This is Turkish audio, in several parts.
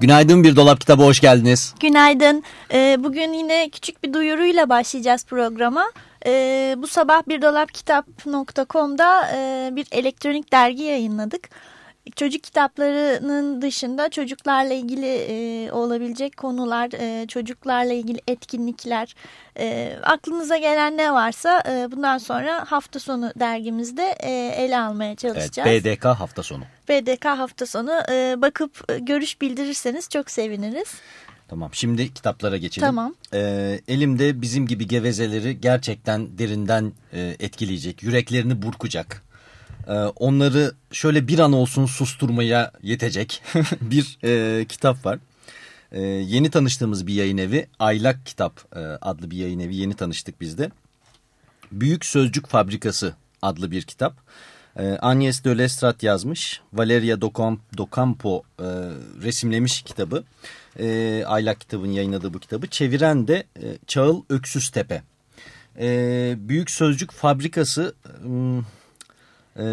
Günaydın Bir Dolap Kitabı hoş geldiniz. Günaydın. Ee, bugün yine küçük bir duyuruyla başlayacağız programa. Ee, bu sabah birdolapkitap.com'da e, bir elektronik dergi yayınladık. Çocuk kitaplarının dışında çocuklarla ilgili e, olabilecek konular, e, çocuklarla ilgili etkinlikler, e, aklınıza gelen ne varsa e, bundan sonra hafta sonu dergimizde e, ele almaya çalışacağız. Evet, BDK hafta sonu. BDK hafta sonu e, bakıp e, görüş bildirirseniz çok seviniriz. Tamam şimdi kitaplara geçelim. Tamam. Ee, elimde bizim gibi gevezeleri gerçekten derinden e, etkileyecek, yüreklerini burkacak. Ee, onları şöyle bir an olsun susturmaya yetecek bir e, kitap var. Ee, yeni tanıştığımız bir yayın evi Aylak Kitap e, adlı bir yayın evi yeni tanıştık biz de. Büyük Sözcük Fabrikası adlı bir kitap. Ee, Agnes de Lestrade yazmış. Valeria Docampo e, resimlemiş kitabı. E, Aylak kitabın yayınladığı bu kitabı. Çeviren de e, Çağıl Öksüztepe. E, Büyük Sözcük Fabrikası... E, e,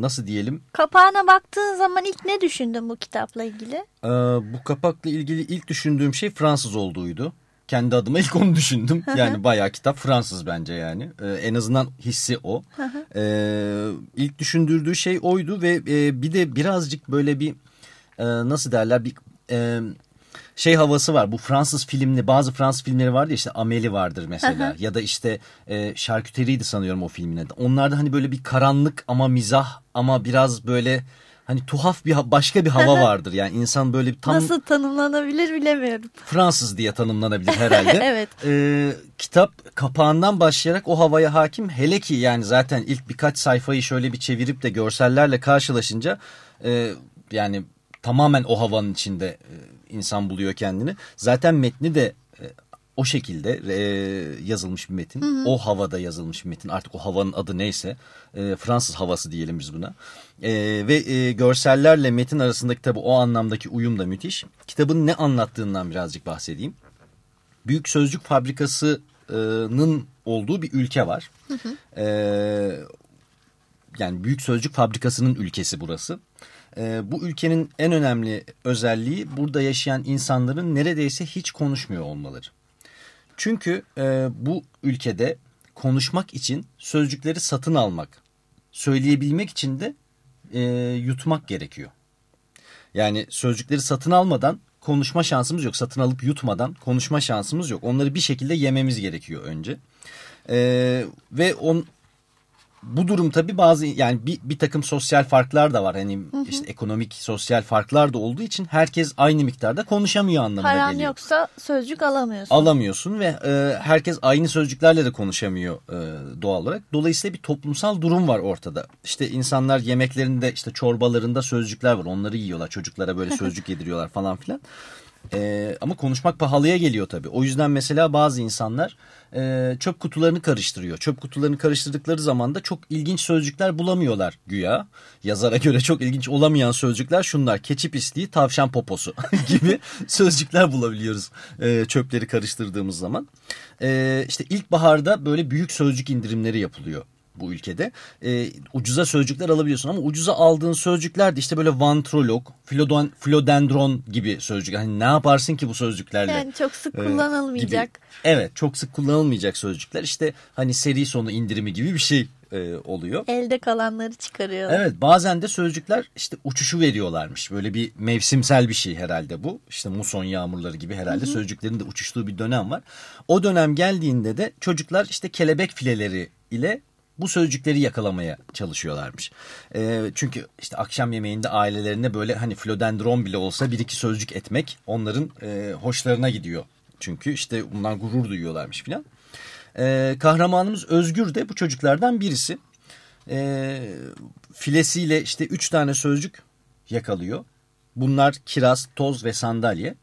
nasıl diyelim? Kapağına baktığın zaman ilk ne düşündün bu kitapla ilgili? E, bu kapakla ilgili ilk düşündüğüm şey Fransız olduğuydu. Kendi adıma ilk onu düşündüm. Yani bayağı kitap Fransız bence yani. Ee, en azından hissi o. ee, ilk düşündürdüğü şey oydu ve e, bir de birazcık böyle bir e, nasıl derler bir e, şey havası var. Bu Fransız filmli bazı Fransız filmleri vardı ya işte Amélie vardır mesela. ya da işte e, Şarküteriydi sanıyorum o filmin adı. Onlarda hani böyle bir karanlık ama mizah ama biraz böyle hani tuhaf bir başka bir hava vardır. Yani insan böyle tam... Nasıl tanımlanabilir bilemiyorum. Fransız diye tanımlanabilir herhalde. evet. Ee, kitap kapağından başlayarak o havaya hakim. Hele ki yani zaten ilk birkaç sayfayı şöyle bir çevirip de görsellerle karşılaşınca... E, yani tamamen o havanın içinde e, insan buluyor kendini. Zaten metni de e, o şekilde e, yazılmış bir metin. Hı hı. O havada yazılmış bir metin. Artık o havanın adı neyse. E, Fransız havası diyelim biz buna. E, ve e, görsellerle metin arasındaki tabi o anlamdaki uyum da müthiş. Kitabın ne anlattığından birazcık bahsedeyim. Büyük Sözcük Fabrikası'nın olduğu bir ülke var. Hı hı. E, yani Büyük Sözcük Fabrikası'nın ülkesi burası. E, bu ülkenin en önemli özelliği burada yaşayan insanların neredeyse hiç konuşmuyor olmaları. Çünkü e, bu ülkede konuşmak için sözcükleri satın almak, söyleyebilmek için de e, yutmak gerekiyor. Yani sözcükleri satın almadan konuşma şansımız yok. Satın alıp yutmadan konuşma şansımız yok. Onları bir şekilde yememiz gerekiyor önce. E, ve on, bu durum tabii bazı yani bir, bir takım sosyal farklar da var. Hani hı hı. işte ekonomik sosyal farklar da olduğu için herkes aynı miktarda konuşamıyor anlamına Paran geliyor. yoksa sözcük alamıyorsun. Alamıyorsun ve e, herkes aynı sözcüklerle de konuşamıyor e, doğal olarak. Dolayısıyla bir toplumsal durum var ortada. İşte insanlar yemeklerinde işte çorbalarında sözcükler var. Onları yiyorlar. Çocuklara böyle sözcük yediriyorlar falan filan. Ee, ama konuşmak pahalıya geliyor tabii. O yüzden mesela bazı insanlar e, çöp kutularını karıştırıyor. Çöp kutularını karıştırdıkları zaman da çok ilginç sözcükler bulamıyorlar güya. Yazara göre çok ilginç olamayan sözcükler şunlar. Keçi pisliği, tavşan poposu gibi sözcükler bulabiliyoruz e, çöpleri karıştırdığımız zaman. E, işte ilkbaharda böyle büyük sözcük indirimleri yapılıyor bu ülkede. E, ucuza sözcükler alabiliyorsun ama ucuza aldığın sözcükler de işte böyle vantrolog, filodon, filodendron gibi sözcükler. Hani ne yaparsın ki bu sözcüklerle? Yani çok sık kullanılmayacak. Gibi. Evet çok sık kullanılmayacak sözcükler. İşte hani seri sonu indirimi gibi bir şey e, oluyor. Elde kalanları çıkarıyorlar. Evet bazen de sözcükler işte uçuşu veriyorlarmış. Böyle bir mevsimsel bir şey herhalde bu. İşte muson yağmurları gibi herhalde hı hı. sözcüklerin de uçuştuğu bir dönem var. O dönem geldiğinde de çocuklar işte kelebek fileleri ile bu sözcükleri yakalamaya çalışıyorlarmış. E, çünkü işte akşam yemeğinde ailelerine böyle hani flodendron bile olsa bir iki sözcük etmek onların e, hoşlarına gidiyor. Çünkü işte bundan gurur duyuyorlarmış filan. E, kahramanımız Özgür de bu çocuklardan birisi. e, filesiyle işte üç tane sözcük yakalıyor. Bunlar kiraz, toz ve sandalye.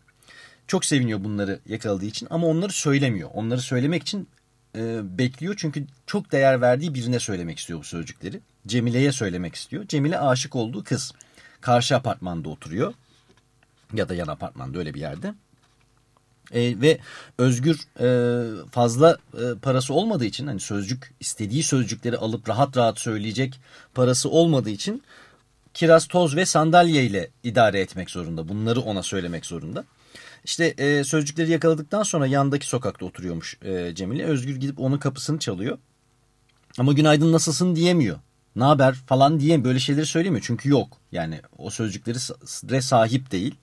Çok seviniyor bunları yakaladığı için ama onları söylemiyor. Onları söylemek için e, bekliyor çünkü çok değer verdiği birine söylemek istiyor bu sözcükleri. Cemile'ye söylemek istiyor. Cemile aşık olduğu kız. Karşı apartmanda oturuyor ya da yan apartmanda öyle bir yerde. E, ve Özgür e, fazla e, parası olmadığı için hani sözcük istediği sözcükleri alıp rahat rahat söyleyecek parası olmadığı için kiraz, toz ve sandalye ile idare etmek zorunda. Bunları ona söylemek zorunda. İşte e, sözcükleri yakaladıktan sonra yandaki sokakta oturuyormuş e, Cemile. Özgür gidip onun kapısını çalıyor. Ama günaydın nasılsın diyemiyor. Ne haber falan diye böyle şeyleri söylemiyor. Çünkü yok. Yani o sözcükleri sahip değil.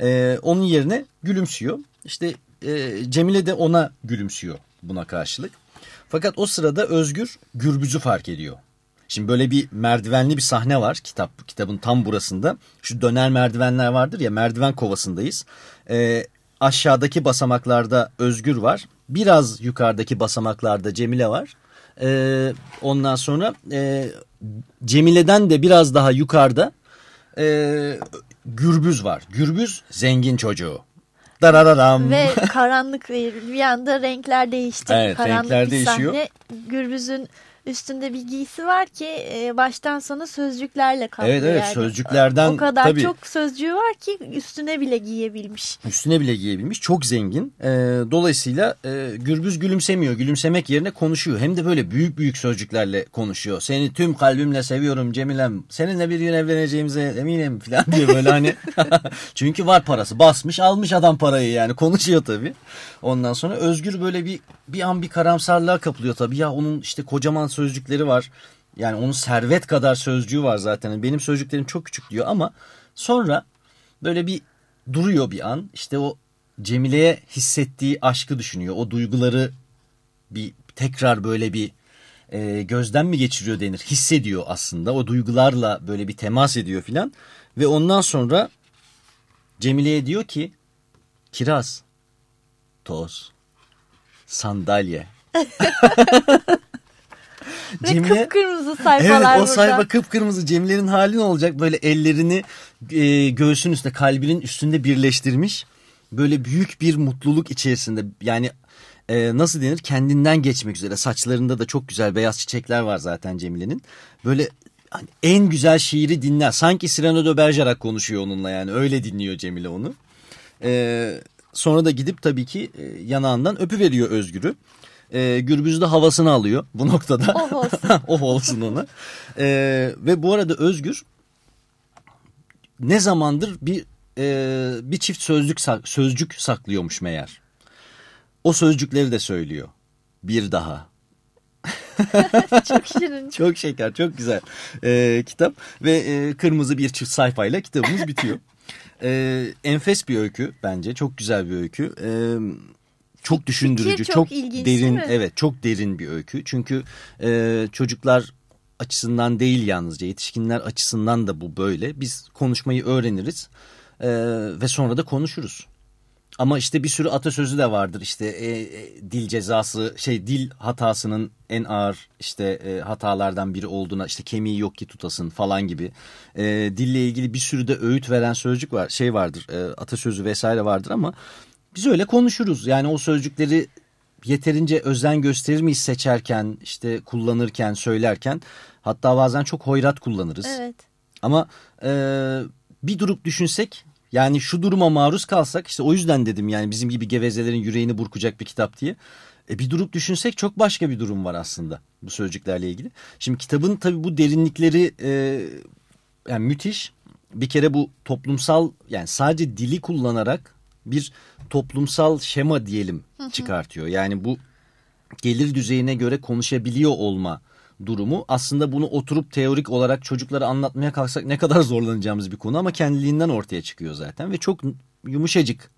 E, onun yerine gülümsüyor. İşte e, Cemile de ona gülümsüyor buna karşılık. Fakat o sırada Özgür Gürbüz'ü fark ediyor. Şimdi böyle bir merdivenli bir sahne var kitap kitabın tam burasında. Şu döner merdivenler vardır ya merdiven kovasındayız. E, aşağıdaki basamaklarda Özgür var. Biraz yukarıdaki basamaklarda Cemile var. E, ondan sonra e, Cemile'den de biraz daha yukarıda e, Gürbüz var. Gürbüz zengin çocuğu. Darararam. Ve karanlık bir anda renkler değişti. Evet, karanlık renkler bir değişiyor. Sahne. Gürbüz'ün üstünde bir giysi var ki e, baştan sona sözcüklerle kaplı. Evet evet yani. sözcüklerden O kadar tabii, çok sözcüğü var ki üstüne bile giyebilmiş. üstüne bile giyebilmiş. Çok zengin. Ee, dolayısıyla e, Gürbüz gülümsemiyor. Gülümsemek yerine konuşuyor. Hem de böyle büyük büyük sözcüklerle konuşuyor. Seni tüm kalbimle seviyorum Cemilem. Seninle bir gün evleneceğimize eminim falan diye böyle hani. Çünkü var parası. Basmış almış adam parayı yani. Konuşuyor tabii. Ondan sonra Özgür böyle bir bir an bir karamsarlığa kapılıyor tabii. Ya onun işte kocaman sözcükleri var. Yani onun servet kadar sözcüğü var zaten. Benim sözcüklerim çok küçük diyor ama sonra böyle bir duruyor bir an. İşte o Cemile'ye hissettiği aşkı düşünüyor. O duyguları bir tekrar böyle bir e, gözden mi geçiriyor denir. Hissediyor aslında. O duygularla böyle bir temas ediyor filan. Ve ondan sonra Cemile'ye diyor ki kiraz, toz, sandalye. Ve kıpkırmızı sayfalar Evet o burada. sayfa kıpkırmızı Cemile'nin hali ne olacak? Böyle ellerini e, göğsün üstünde kalbinin üstünde birleştirmiş. Böyle büyük bir mutluluk içerisinde yani e, nasıl denir kendinden geçmek üzere. Saçlarında da çok güzel beyaz çiçekler var zaten Cemile'nin. Böyle hani en güzel şiiri dinler. Sanki Cyrano de Bergerac konuşuyor onunla yani öyle dinliyor Cemile onu. E, sonra da gidip tabii ki e, yanağından öpüveriyor Özgür'ü. E, Gürbüz de havasını alıyor bu noktada. Oh olsun. oh olsun ona. E, ve bu arada Özgür ne zamandır bir e, bir çift sözcük sözcük saklıyormuş meğer. O sözcükleri de söylüyor. Bir daha. Çok şirin. Çok şeker, çok güzel e, kitap ve e, kırmızı bir çift sayfayla kitabımız bitiyor. E, enfes bir öykü bence, çok güzel bir öykü. E, çok düşündürücü, Fikir çok çok, ilginç, derin, evet çok derin bir öykü. Çünkü e, çocuklar açısından değil yalnızca yetişkinler açısından da bu böyle. Biz konuşmayı öğreniriz e, ve sonra da konuşuruz. Ama işte bir sürü atasözü de vardır. İşte e, e, dil cezası, şey dil hatasının en ağır işte e, hatalardan biri olduğuna işte kemiği yok ki tutasın falan gibi. E, dille ilgili bir sürü de öğüt veren sözcük var, şey vardır, e, atasözü vesaire vardır ama biz öyle konuşuruz. Yani o sözcükleri yeterince özen gösterir miyiz seçerken, işte kullanırken, söylerken. Hatta bazen çok hoyrat kullanırız. Evet. Ama e, bir durup düşünsek yani şu duruma maruz kalsak işte o yüzden dedim yani bizim gibi gevezelerin yüreğini burkacak bir kitap diye. E, bir durup düşünsek çok başka bir durum var aslında bu sözcüklerle ilgili. Şimdi kitabın tabii bu derinlikleri e, yani müthiş. Bir kere bu toplumsal yani sadece dili kullanarak bir toplumsal şema diyelim çıkartıyor. Yani bu gelir düzeyine göre konuşabiliyor olma durumu aslında bunu oturup teorik olarak çocuklara anlatmaya kalksak ne kadar zorlanacağımız bir konu ama kendiliğinden ortaya çıkıyor zaten ve çok yumuşacık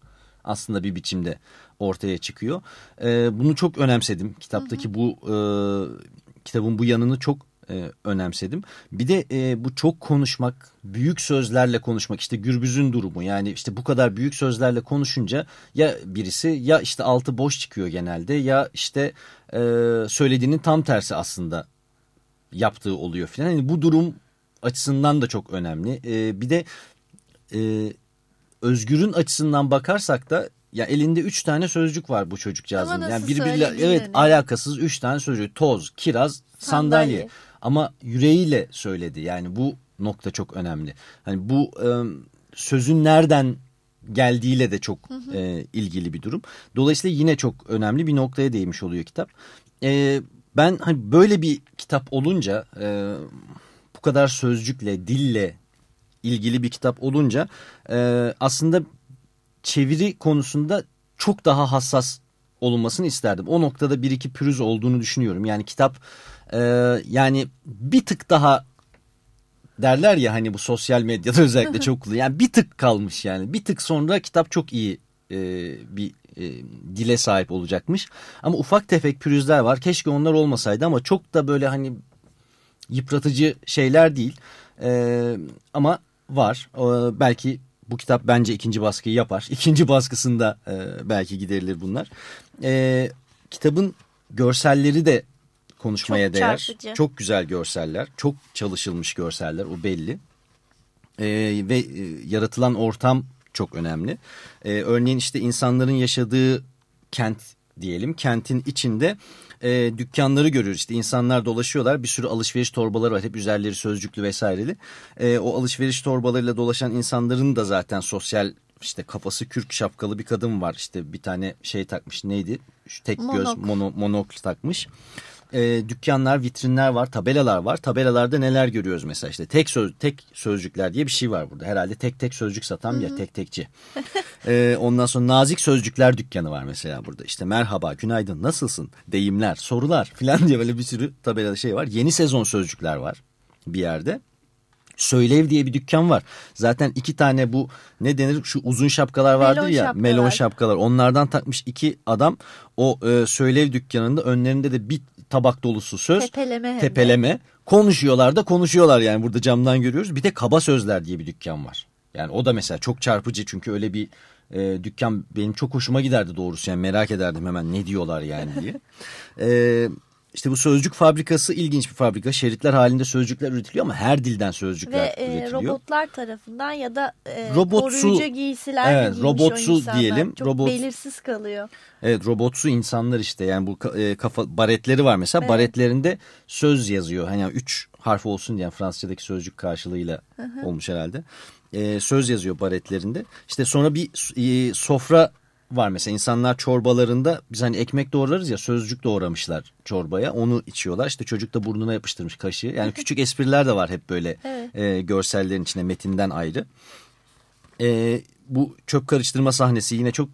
aslında bir biçimde ortaya çıkıyor. Ee, bunu çok önemsedim kitaptaki bu e, kitabın bu yanını çok e, önemsedim. Bir de e, bu çok konuşmak, büyük sözlerle konuşmak işte Gürbüz'ün durumu yani işte bu kadar büyük sözlerle konuşunca ya birisi ya işte altı boş çıkıyor genelde ya işte e, söylediğinin tam tersi aslında yaptığı oluyor filan. Yani bu durum açısından da çok önemli. E, bir de e, Özgür'ün açısından bakarsak da ya elinde üç tane sözcük var bu çocukcağızın. Yani birbiriyle evet alakasız üç tane sözcük. Toz, kiraz, sandalye. Sandalye. Ama yüreğiyle söyledi. Yani bu nokta çok önemli. Hani bu e, sözün nereden geldiğiyle de çok e, ilgili bir durum. Dolayısıyla yine çok önemli bir noktaya değmiş oluyor kitap. E, ben hani böyle bir kitap olunca e, bu kadar sözcükle, dille ilgili bir kitap olunca e, aslında çeviri konusunda çok daha hassas olunmasını isterdim. O noktada bir iki pürüz olduğunu düşünüyorum. Yani kitap e, yani bir tık daha derler ya hani bu sosyal medyada özellikle çok kullanılıyor. Yani bir tık kalmış yani. Bir tık sonra kitap çok iyi e, bir e, dile sahip olacakmış. Ama ufak tefek pürüzler var. Keşke onlar olmasaydı ama çok da böyle hani yıpratıcı şeyler değil. E, ama var. E, belki bu kitap bence ikinci baskıyı yapar. İkinci baskısında e, belki giderilir bunlar. E, kitabın görselleri de konuşmaya Çok değer. çarpıcı. Çok güzel görseller. Çok çalışılmış görseller o belli. E, ve e, yaratılan ortam çok önemli. E, örneğin işte insanların yaşadığı kent diyelim. Kentin içinde e, dükkanları görüyoruz. İşte insanlar dolaşıyorlar. Bir sürü alışveriş torbaları var. Hep üzerleri sözcüklü vesaireli. E, o alışveriş torbalarıyla dolaşan insanların da zaten sosyal işte kafası kürk şapkalı bir kadın var. İşte bir tane şey takmış neydi? Şu tek göz Monok. mono, monokl takmış. E, dükkanlar, vitrinler var, tabelalar var. Tabelalarda neler görüyoruz mesela işte tek söz tek sözcükler diye bir şey var burada. Herhalde tek tek sözcük satan ya tek tekçi. E, ondan sonra nazik sözcükler dükkanı var mesela burada. İşte merhaba, günaydın, nasılsın? Deyimler, sorular filan diye böyle bir sürü tabelada şey var. Yeni sezon sözcükler var bir yerde. Söylev diye bir dükkan var. Zaten iki tane bu ne denir şu uzun şapkalar vardır Melon ya şapkalar. melon şapkalar. Onlardan takmış iki adam o e, söylev dükkanında önlerinde de bir tabak dolusu söz. Tepeleme. Tepeleme. Konuşuyorlar da konuşuyorlar yani burada camdan görüyoruz. Bir de kaba sözler diye bir dükkan var. Yani o da mesela çok çarpıcı çünkü öyle bir e, dükkan benim çok hoşuma giderdi doğrusu. Yani merak ederdim hemen ne diyorlar yani diye. E, işte bu sözcük fabrikası ilginç bir fabrika. Şeritler halinde sözcükler üretiliyor ama her dilden Ve sözcükler e, üretiliyor. robotlar tarafından ya da e, Robotsu- koruyucu giysiler Evet, robotsu diyelim, Çok robot- belirsiz kalıyor. Evet robotsu insanlar işte yani bu e, kafa baretleri var mesela Evet. baretlerinde söz yazıyor. Hani yani üç harf olsun diye yani Fransızcadaki sözcük karşılığıyla olmuş herhalde. E, söz yazıyor baretlerinde. İşte sonra bir e, sofra var mesela insanlar çorbalarında biz hani ekmek doğrarız ya sözcük doğramışlar çorbaya onu içiyorlar. İşte çocuk da burnuna yapıştırmış kaşığı. Yani küçük espriler de var hep böyle Evet. e, görsellerin içinde metinden ayrı. E, bu çöp karıştırma sahnesi yine çok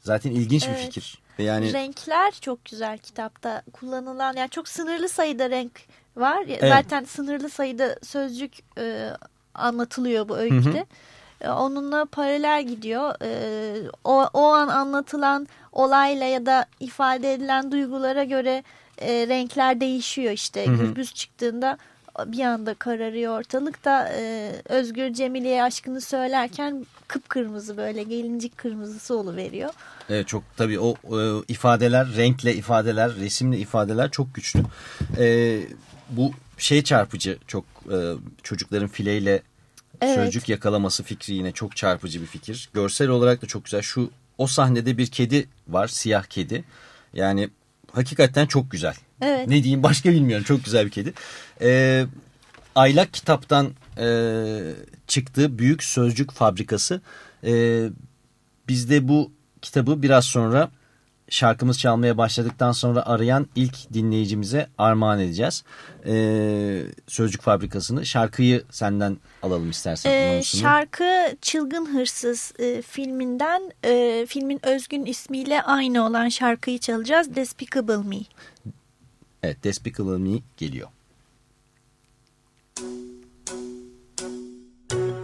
zaten ilginç bir Evet. fikir. Ve Yani Renkler çok güzel kitapta kullanılan yani çok sınırlı sayıda renk var. Evet. Zaten sınırlı sayıda sözcük e, anlatılıyor bu öyküde. E, Onunla paralel gidiyor. E, o, o an anlatılan olayla ya da ifade edilen duygulara göre e, renkler değişiyor işte. Gürbüz çıktığında bir anda kararıyor ortalık da e, Özgür Cemile'ye aşkını söylerken kıpkırmızı böyle gelincik kırmızısı oluveriyor. Evet çok tabii o e, ifadeler, renkle ifadeler, resimle ifadeler çok güçlü. E, bu şey çarpıcı çok e, çocukların fileyle Evet. sözcük yakalaması fikri yine çok çarpıcı bir fikir. Görsel olarak da çok güzel. Şu o sahnede bir kedi var, siyah kedi. Yani hakikaten çok güzel. Evet. Ne diyeyim başka bilmiyorum. Çok güzel bir kedi. E, Aylak kitaptan e, çıktığı büyük sözcük fabrikası. E, biz de bu kitabı biraz sonra şarkımız çalmaya başladıktan sonra arayan ilk dinleyicimize armağan edeceğiz. Ee, Sözcük Fabrikası'nı. Şarkıyı senden alalım istersen. Ee, şarkı Çılgın Hırsız e, filminden e, filmin özgün ismiyle aynı olan şarkıyı çalacağız. Despicable Me. Evet Despicable Me geliyor.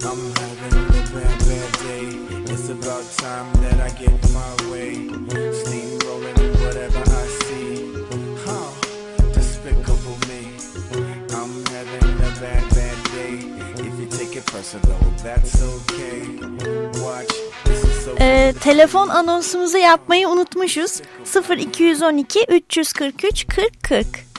I'm having a bad, bad day. It's about time that I get Ee, telefon anonsumuzu yapmayı unutmuşuz. 0212 343 40 40.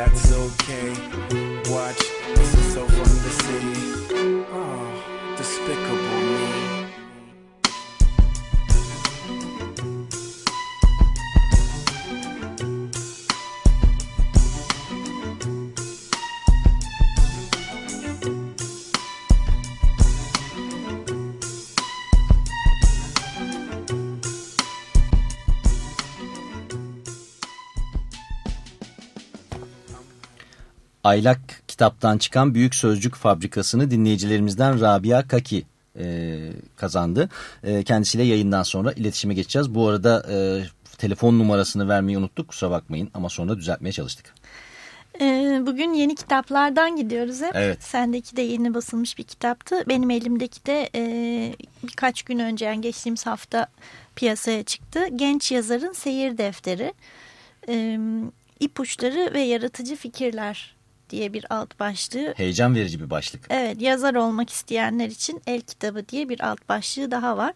That's okay. Aylak kitaptan çıkan Büyük Sözcük Fabrikası'nı dinleyicilerimizden Rabia Kaki e, kazandı. E, kendisiyle yayından sonra iletişime geçeceğiz. Bu arada e, telefon numarasını vermeyi unuttuk kusura bakmayın ama sonra düzeltmeye çalıştık. Ee, Bugün yeni kitaplardan gidiyoruz hep. Evet. Sendeki de yeni basılmış bir kitaptı. Benim elimdeki de e, birkaç gün önce yani geçtiğimiz hafta piyasaya çıktı. Genç yazarın seyir defteri. E, ipuçları ve yaratıcı fikirler diye bir alt başlığı. Heyecan verici bir başlık. Evet yazar olmak isteyenler için el kitabı diye bir alt başlığı daha var.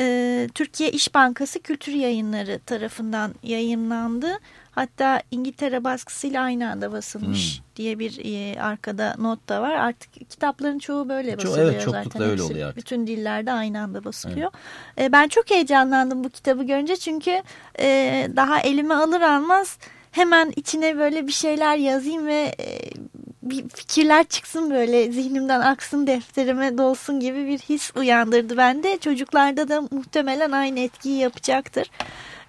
Ee, Türkiye İş Bankası Kültür Yayınları tarafından yayınlandı. Hatta İngiltere baskısıyla aynı anda basılmış Hmm. diye bir e, arkada not da var. Artık kitapların çoğu böyle Ço- basılıyor evet, zaten. öyle Hepsi oluyor artık. Bütün dillerde aynı anda basılıyor. Ee, ben çok heyecanlandım bu kitabı görünce çünkü e, daha elime alır almaz hemen içine böyle bir şeyler yazayım ve e, bir fikirler çıksın böyle zihnimden aksın defterime dolsun gibi bir his uyandırdı bende. Çocuklarda da muhtemelen aynı etkiyi yapacaktır.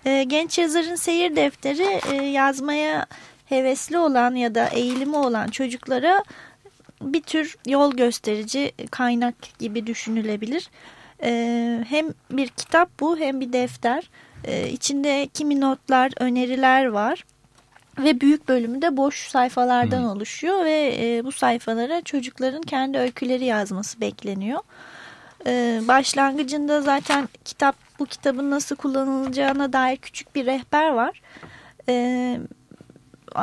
Ee, genç yazarın seyir defteri e, yazmaya hevesli olan ya da eğilimi olan çocuklara bir tür yol gösterici kaynak gibi düşünülebilir. Hem bir kitap bu hem bir defter. Ee, içinde kimi notlar, öneriler var. Ve büyük bölümü de boş sayfalardan Hmm. oluşuyor ve e, bu sayfalara çocukların kendi öyküleri yazması bekleniyor. Ee, başlangıcında zaten kitap bu kitabın nasıl kullanılacağına dair küçük bir rehber var. Ee,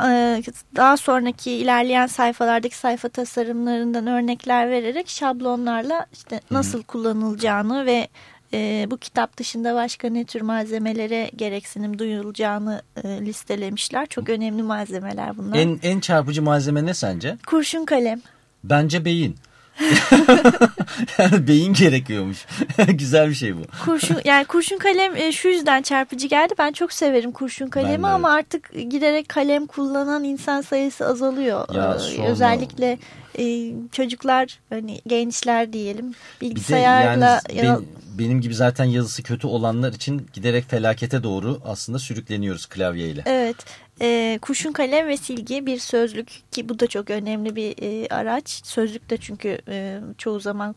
e, daha sonraki ilerleyen sayfalardaki sayfa tasarımlarından örnekler vererek şablonlarla işte nasıl kullanılacağını ve e, bu kitap dışında başka ne tür malzemelere gereksinim duyulacağını e, listelemişler. Çok önemli malzemeler bunlar. En, en çarpıcı malzeme ne sence? Kurşun kalem. Bence beyin. yani beyin gerekiyormuş. Güzel bir şey bu. Kurşun yani kurşun kalem e, şu yüzden çarpıcı geldi. Ben çok severim kurşun kalemi ama artık giderek kalem kullanan insan sayısı azalıyor. Ya sorma. Özellikle e, çocuklar hani gençler diyelim Bir bilgisayarla yani ben- benim gibi zaten yazısı kötü olanlar için giderek felakete doğru aslında sürükleniyoruz klavyeyle. Evet. E, kurşun kalem ve silgi bir sözlük ki bu da çok önemli bir e, araç. Sözlük de çünkü e, çoğu zaman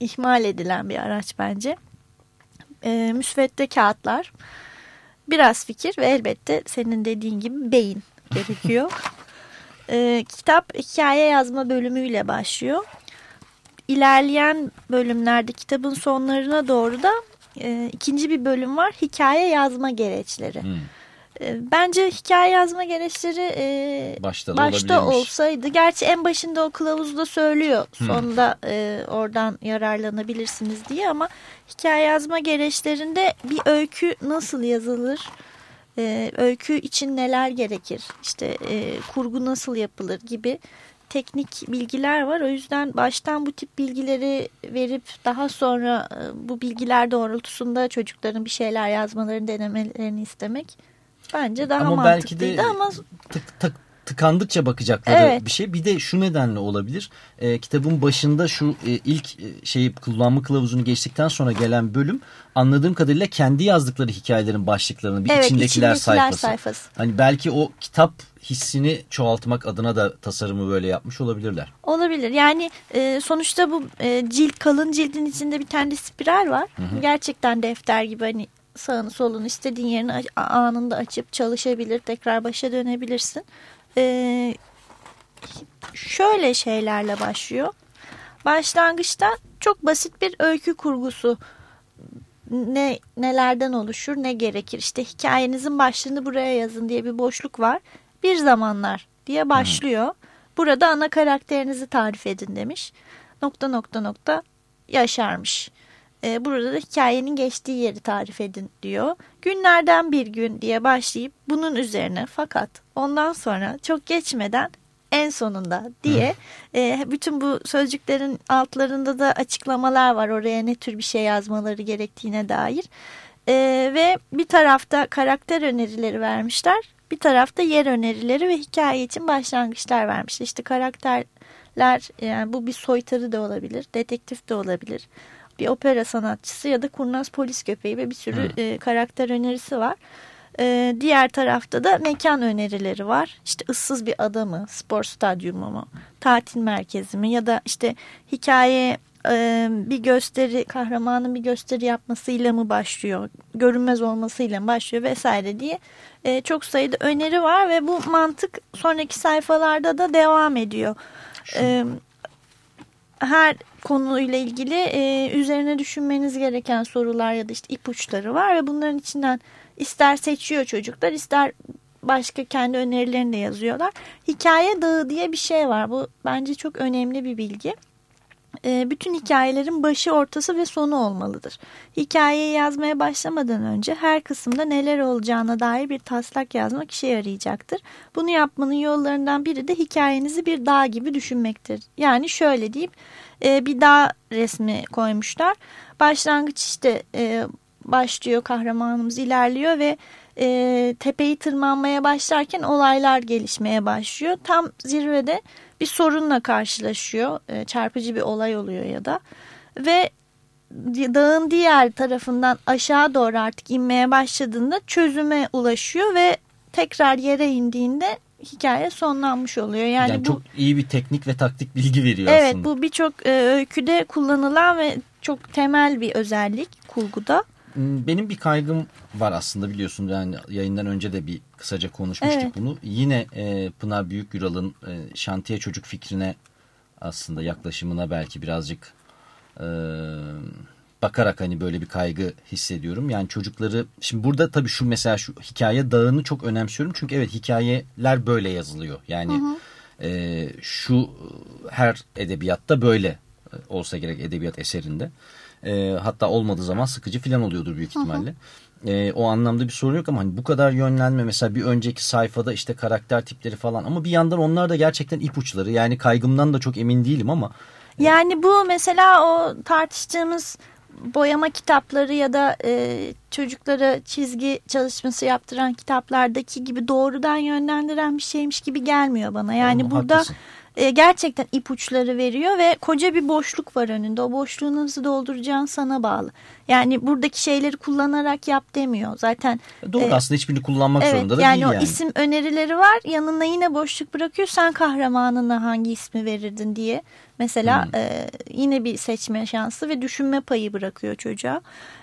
ihmal edilen bir araç bence. E, müsvedde kağıtlar, biraz fikir ve elbette senin dediğin gibi beyin gerekiyor. E, kitap hikaye yazma bölümüyle başlıyor. İlerleyen bölümlerde kitabın sonlarına doğru da e, ikinci bir bölüm var. Hikaye yazma gereçleri. Hmm. E, Bence hikaye yazma gereçleri e, Başta başta olsaydı. Gerçi en başında o kılavuzda söylüyor. Sonunda e, oradan yararlanabilirsiniz diye ama hikaye yazma gereçlerinde bir öykü nasıl yazılır? E, öykü için neler gerekir? İşte e, kurgu nasıl yapılır gibi teknik bilgiler var. O yüzden baştan bu tip bilgileri verip daha sonra e, bu bilgiler doğrultusunda çocukların bir şeyler yazmalarını denemelerini istemek bence daha Ama belki de mantıklıydı ama tık, tık, tıkandıkça bakacakları Evet. bir şey. Bir de şu nedenle olabilir. E, kitabın başında şu e, ilk e, şeyi kullanma kılavuzunu geçtikten sonra gelen bölüm anladığım kadarıyla kendi yazdıkları hikayelerin başlıklarını bir evet içindekiler, içindekiler sayfası. sayfası. Hani belki o kitap hissini çoğaltmak adına da tasarımı böyle yapmış olabilirler. Olabilir. Yani e, sonuçta bu e, cilt kalın cildin içinde bir tane spiral var. Gerçekten defter gibi hani sağını solunu istediğin yerini anında açıp çalışabilir. Tekrar başa dönebilirsin. E, şöyle şeylerle başlıyor. Başlangıçta çok basit bir öykü kurgusu ne nelerden oluşur ne gerekir işte hikayenizin başlığını buraya yazın diye bir boşluk var bir zamanlar diye başlıyor burada ana karakterinizi tarif edin demiş nokta nokta nokta yaşarmış e, burada da hikayenin geçtiği yeri tarif edin diyor. Günlerden bir gün diye başlayıp bunun üzerine fakat ondan sonra çok geçmeden en sonunda diye e, bütün bu sözcüklerin altlarında da açıklamalar var oraya ne tür bir şey yazmaları gerektiğine dair. E, ve bir tarafta karakter önerileri vermişler bir tarafta yer önerileri ve hikaye için başlangıçlar vermişler. İşte karakterler yani bu bir soytarı da olabilir detektif de olabilir bir opera sanatçısı ya da kurnaz polis köpeği ve bir sürü e, karakter önerisi var. E, diğer tarafta da mekan önerileri var. İşte ıssız bir ada mı, spor stadyumu mu, tatil merkezi mi ya da işte hikaye e, bir gösteri, kahramanın bir gösteri yapmasıyla mı başlıyor, görünmez olmasıyla mı başlıyor vesaire diye e, çok sayıda öneri var ve bu mantık sonraki sayfalarda da devam ediyor. E, her konuyla ilgili e, üzerine düşünmeniz gereken sorular ya da işte ipuçları var ve bunların içinden ister seçiyor çocuklar ister başka kendi önerilerini de yazıyorlar. Hikaye dağı diye bir şey var. Bu bence çok önemli bir bilgi. E, bütün hikayelerin başı, ortası ve sonu olmalıdır. Hikayeyi yazmaya başlamadan önce her kısımda neler olacağına dair bir taslak yazmak işe yarayacaktır. Bunu yapmanın yollarından biri de hikayenizi bir dağ gibi düşünmektir. Yani şöyle deyip e, bir dağ resmi koymuşlar. Başlangıç işte e, başlıyor kahramanımız ilerliyor ve e, tepeyi tırmanmaya başlarken olaylar gelişmeye başlıyor. Tam zirvede bir sorunla karşılaşıyor. E, çarpıcı bir olay oluyor ya da. Ve dağın diğer tarafından aşağı doğru artık inmeye başladığında çözüme ulaşıyor ve tekrar yere indiğinde hikaye sonlanmış oluyor. Yani, Yani bu, çok iyi bir teknik ve taktik bilgi veriyor evet aslında. bu birçok e, öyküde kullanılan ve çok temel bir özellik kurguda. Hmm, Benim bir kaygım var aslında biliyorsun yani yayından önce de bir kısaca konuşmuştuk Evet. bunu. Yine e, Pınar Büyükgüral'ın e, şantiye çocuk fikrine aslında yaklaşımına belki birazcık e, bakarak hani böyle bir kaygı hissediyorum. Yani çocukları şimdi burada tabii şu mesela şu hikaye dağını çok önemsiyorum. Çünkü evet hikayeler böyle yazılıyor. Yani e, şu her edebiyatta böyle e, olsa gerek edebiyat eserinde. E, hatta olmadığı zaman sıkıcı falan oluyordur büyük ihtimalle. E, o anlamda bir sorun yok ama hani bu kadar yönlenme mesela bir önceki sayfada işte karakter tipleri falan ama bir yandan onlar da gerçekten ipuçları yani kaygımdan da çok emin değilim ama Yani bu mesela o tartıştığımız boyama kitapları ya da e, çocuklara çizgi çalışması yaptıran kitaplardaki gibi doğrudan yönlendiren bir şeymiş gibi gelmiyor bana. Yani Ama burada haklısın. E, gerçekten ipuçları veriyor ve koca bir boşluk var önünde. O boşluğu nasıl dolduracağın sana bağlı. Yani buradaki şeyleri kullanarak yap demiyor. Zaten doğru e, aslında hiçbirini kullanmak Evet zorunda da yani değil o yani. isim önerileri var yanına yine boşluk bırakıyor sen kahramanına hangi ismi verirdin diye mesela Hmm. e, yine bir seçme şansı ve düşünme payı bırakıyor çocuğa.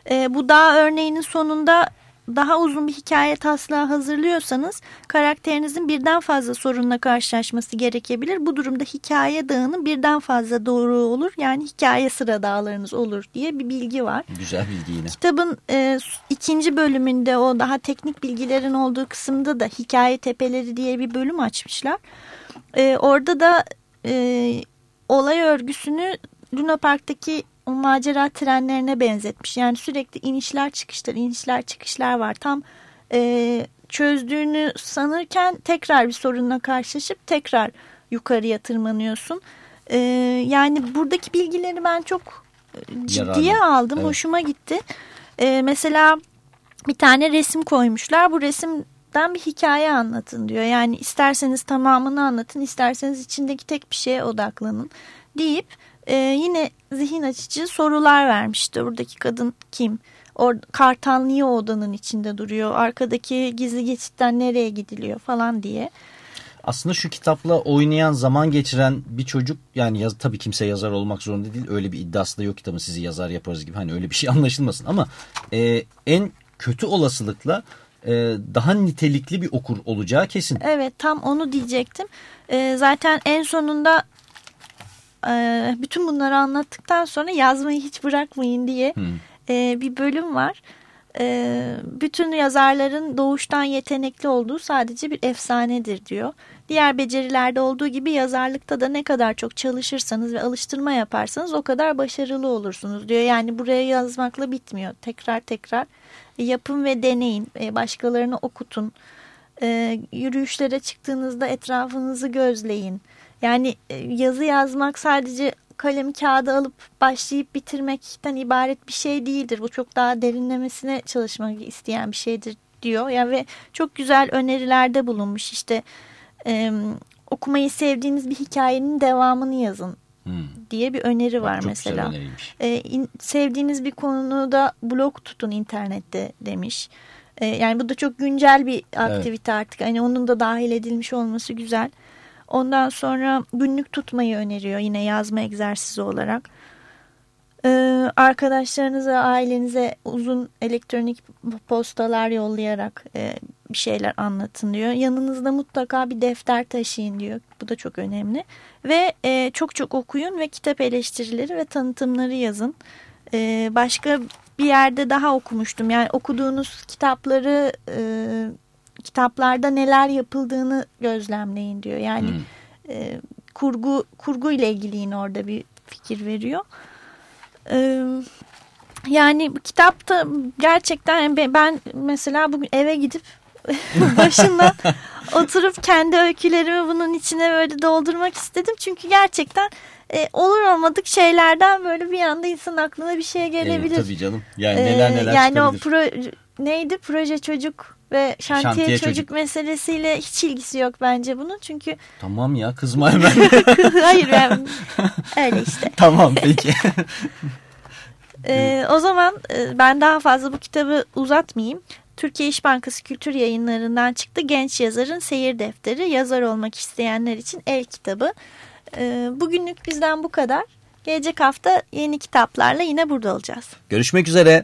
E, bu dağ örneğinin sonunda daha uzun bir hikaye taslağı hazırlıyorsanız karakterinizin birden fazla sorunla karşılaşması gerekebilir. Bu durumda hikaye dağının birden fazla doğru olur yani hikaye sıra dağlarınız olur diye bir bilgi var. Güzel bilgi yine. Kitabın e, ikinci bölümünde o daha teknik bilgilerin olduğu kısımda da hikaye tepeleri diye bir bölüm açmışlar. E, orada da e, olay örgüsünü Luna Park'taki o macera trenlerine benzetmiş. Yani sürekli inişler çıkışlar inişler çıkışlar var. Tam e, çözdüğünü sanırken tekrar bir sorunla karşılaşıp tekrar yukarıya tırmanıyorsun. E, yani buradaki bilgileri ben çok e, ciddiye Yararlı. aldım. Evet. Hoşuma gitti. E, mesela bir tane resim koymuşlar. Bu resimden bir hikaye anlatın diyor. Yani isterseniz tamamını anlatın, isterseniz içindeki tek bir şeye odaklanın deyip e, yine zihin açıcı sorular vermişti. Buradaki kadın kim? Or Kartal niye odanın içinde duruyor? Arkadaki gizli geçitten nereye gidiliyor falan diye. Aslında şu kitapla oynayan zaman geçiren bir çocuk yani yaz, tabii kimse yazar olmak zorunda değil. Öyle bir iddiası da yok kitabın sizi yazar yaparız gibi hani öyle bir şey anlaşılmasın. Ama e, en kötü olasılıkla e, daha nitelikli bir okur olacağı kesin. Evet tam onu diyecektim. E, zaten en sonunda e, bütün bunları anlattıktan sonra yazmayı hiç bırakmayın diye Hmm. e, bir bölüm var. e, bütün yazarların doğuştan yetenekli olduğu sadece bir efsanedir diyor. Diğer becerilerde olduğu gibi yazarlıkta da ne kadar çok çalışırsanız ve alıştırma yaparsanız o kadar başarılı olursunuz diyor. Yani buraya yazmakla bitmiyor. Tekrar tekrar yapın ve deneyin. E, başkalarını okutun. E, yürüyüşlere çıktığınızda etrafınızı gözleyin. Yani e, yazı yazmak sadece kalem kağıdı alıp başlayıp bitirmekten ibaret bir şey değildir. Bu çok daha derinlemesine çalışmak isteyen bir şeydir diyor. Ya ve çok güzel önerilerde bulunmuş. İşte e, okumayı sevdiğiniz bir hikayenin devamını yazın Hmm. diye bir öneri var Çok mesela. E, in- sevdiğiniz bir konuda blog tutun internette demiş. E, yani bu da çok güncel bir aktivite artık. Hani onun da dahil edilmiş olması güzel. Ondan sonra günlük tutmayı öneriyor yine yazma egzersizi olarak. E, arkadaşlarınıza, ailenize uzun elektronik postalar yollayarak e, bir şeyler anlatın diyor. Yanınızda mutlaka bir defter taşıyın diyor. Bu da çok önemli. Ve e, çok çok okuyun ve kitap eleştirileri ve tanıtımları yazın. E, başka bir yerde daha okumuştum. Yani okuduğunuz kitapları e, kitaplarda neler yapıldığını gözlemleyin diyor. Yani Hmm. e, kurgu kurgu ile ilgili yine orada bir fikir veriyor. E, yani kitapta gerçekten ben- mesela bugün eve gidip başına oturup kendi öykülerimi bunun içine böyle doldurmak istedim. Çünkü gerçekten e, olur olmadık şeylerden böyle bir anda insan aklına bir şey gelebilir. Evet, tabii canım. Yani neler Ee, neler yani o çıkabilir. pro, neydi proje çocuk ve şantiye, Şantiye çocuk, çocuk. meselesiyle hiç ilgisi yok bence bunun. Çünkü Tamam ya kızma hemen. hayır yani öyle işte. tamam peki. Ee, o zaman e, ben daha fazla bu kitabı uzatmayayım. Türkiye İş Bankası Kültür Yayınları'ndan çıktı. Genç yazarın seyir defteri. Yazar olmak isteyenler için el kitabı. Ee, bugünlük bizden bu kadar. Gelecek hafta yeni kitaplarla yine burada olacağız. Görüşmek üzere.